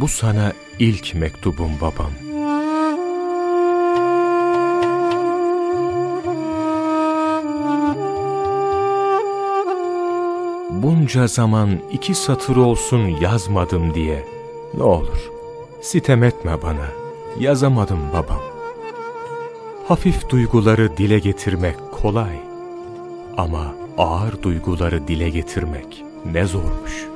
Bu sana ilk mektubum babam. Bunca zaman iki satır olsun yazmadım diye. Ne olur, sitem etme bana. Yazamadım babam. Hafif duyguları dile getirmek kolay. Ama ağır duyguları dile getirmek ne zormuş.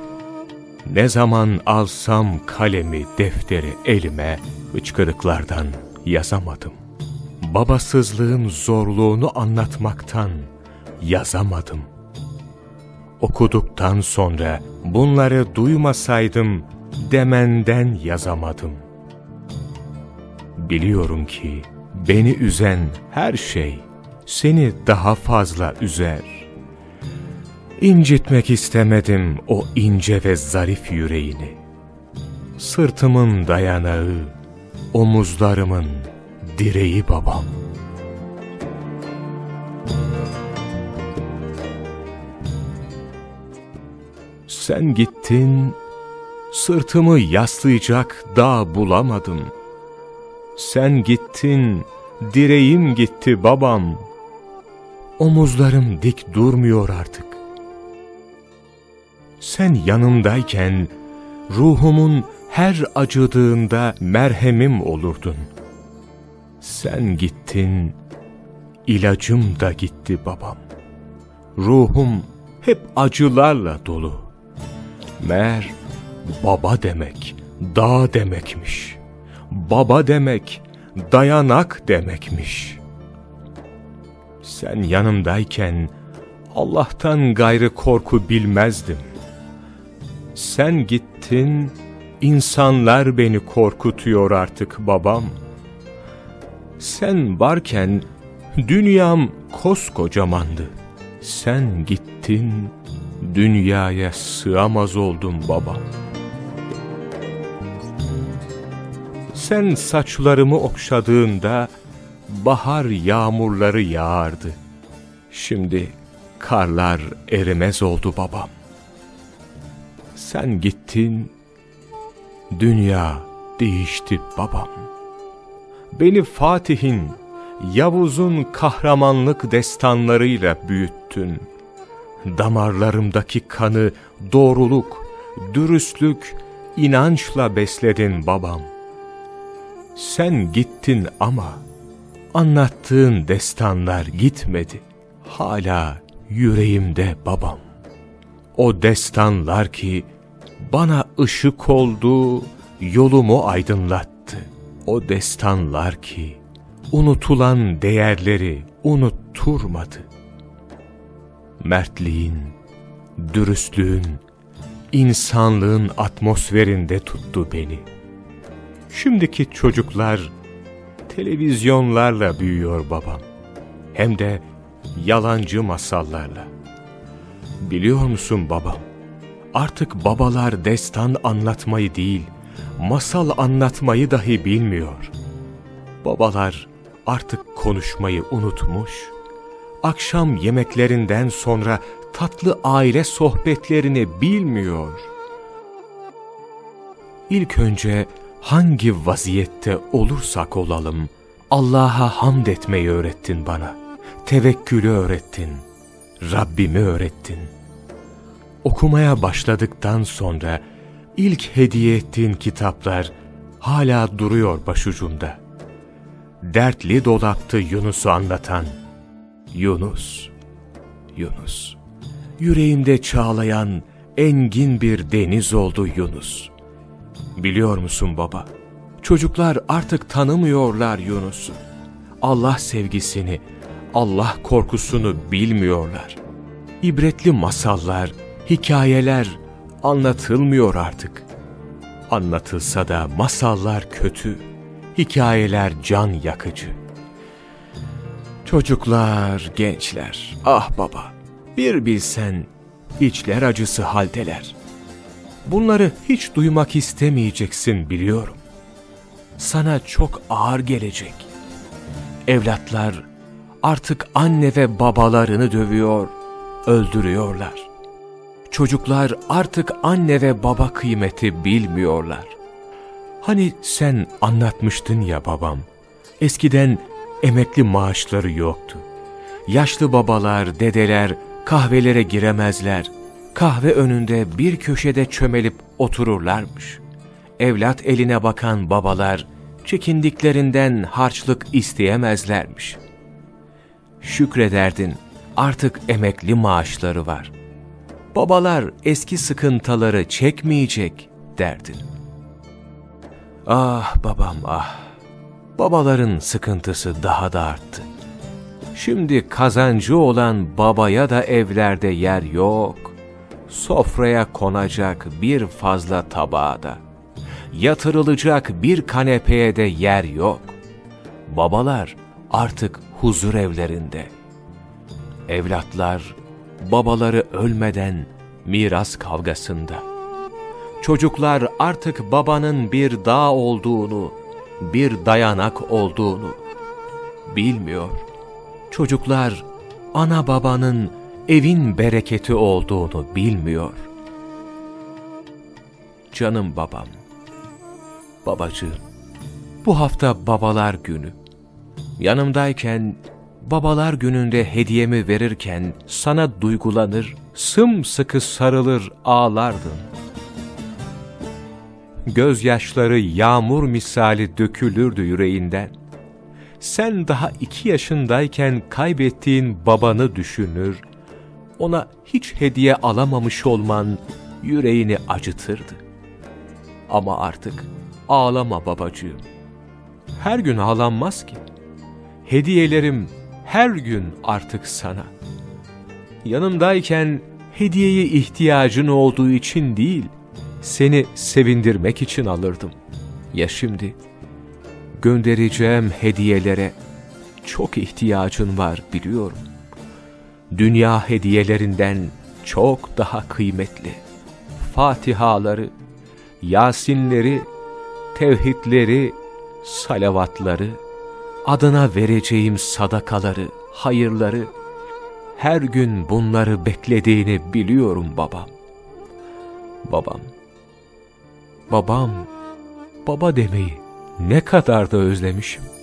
Ne zaman alsam kalemi, defteri elime, hıçkırıklardan yazamadım. Babasızlığın zorluğunu anlatmaktan yazamadım. Okuduktan sonra bunları duymasaydım demenden yazamadım. Biliyorum ki beni üzen her şey seni daha fazla üzer. İncitmek istemedim o ince ve zarif yüreğini. Sırtımın dayanağı, omuzlarımın direği babam. Sen gittin, sırtımı yaslayacak dağ bulamadım. Sen gittin, direğim gitti babam. Omuzlarım dik durmuyor artık. Sen yanımdayken ruhumun her acıdığında merhemim olurdun. Sen gittin, ilacım da gitti babam. Ruhum hep acılarla dolu. Mer baba demek, dağ demekmiş. Baba demek, dayanak demekmiş. Sen yanımdayken Allah'tan gayrı korku bilmezdim. Sen gittin, insanlar beni korkutuyor artık babam. Sen varken dünyam koskocamandı. Sen gittin, dünyaya sığamaz oldum babam. Sen saçlarımı okşadığında bahar yağmurları yağardı. Şimdi karlar erimez oldu babam. Sen gittin, dünya değişti babam. Beni Fatih'in, Yavuz'un kahramanlık destanlarıyla büyüttün. Damarlarımdaki kanı doğruluk, dürüstlük, inançla besledin babam. Sen gittin ama anlattığın destanlar gitmedi. Hala yüreğimde babam. O destanlar ki bana ışık oldu, yolumu aydınlattı. O destanlar ki unutulan değerleri unutturmadı. Mertliğin, dürüstlüğün, insanlığın atmosferinde tuttu beni. Şimdiki çocuklar televizyonlarla büyüyor babam. Hem de yalancı masallarla. Biliyor musun babam? Artık babalar destan anlatmayı değil, masal anlatmayı dahi bilmiyor. Babalar artık konuşmayı unutmuş, akşam yemeklerinden sonra tatlı aile sohbetlerini bilmiyor. İlk önce hangi vaziyette olursak olalım, Allah'a hamd etmeyi öğrettin bana. Tevekkülü öğrettin. Rabbimi öğrettin. Okumaya başladıktan sonra ilk hediye ettiğin kitaplar hala duruyor başucumda. Dertli dolaptı Yunus'u anlatan. Yunus, Yunus. Yüreğimde çağlayan engin bir deniz oldu Yunus. Biliyor musun baba? Çocuklar artık tanımıyorlar Yunus'u. Allah sevgisini, Allah korkusunu bilmiyorlar. İbretli masallar, hikayeler anlatılmıyor artık. Anlatılsa da masallar kötü, hikayeler can yakıcı. Çocuklar, gençler, ah baba, bir bilsen içler acısı haldeler. Bunları hiç duymak istemeyeceksin biliyorum. Sana çok ağır gelecek. Evlatlar artık anne ve babalarını dövüyor, öldürüyorlar. Çocuklar artık anne ve baba kıymeti bilmiyorlar. Hani sen anlatmıştın ya babam, eskiden emekli maaşları yoktu. Yaşlı babalar, dedeler kahvelere giremezler. Kahve önünde bir köşede çömelip otururlarmış. Evlat eline bakan babalar çekindiklerinden harçlık isteyemezlermiş. Şükrederdin artık emekli maaşları var. Babalar eski sıkıntıları çekmeyecek derdin. Ah babam ah, babaların sıkıntısı daha da arttı. Şimdi kazancı olan babaya da evlerde yer yok. Sofraya konacak bir fazla tabağa da. Yatırılacak bir kanepeye de yer yok. Babalar artık huzur evlerinde. Evlatlar babaları ölmeden miras kavgasında. Çocuklar artık babanın bir dağ olduğunu, bir dayanak olduğunu bilmiyor. Çocuklar ana babanın evin bereketi olduğunu bilmiyor. Canım babam, babacığım, bu hafta babalar günü. Yanımdayken babalar gününde hediyemi verirken sana duygulanır, sımsıkı sarılır ağlardın. Gözyaşları yağmur misali dökülürdü yüreğinden. Sen daha iki yaşındayken kaybettiğin babanı düşünür, ona hiç hediye alamamış olman yüreğini acıtırdı. Ama artık ağlama babacığım. Her gün ağlanmaz ki. Hediyelerim her gün artık sana. Yanımdayken hediyeye ihtiyacın olduğu için değil, seni sevindirmek için alırdım. Ya şimdi göndereceğim hediyelere çok ihtiyacın var biliyorum. Dünya hediyelerinden çok daha kıymetli. Fatihaları, Yasinleri, tevhidleri, salavatları, adına vereceğim sadakaları, hayırları, her gün bunları beklediğini biliyorum babam. Babam, babam, baba demeyi ne kadar da özlemişim.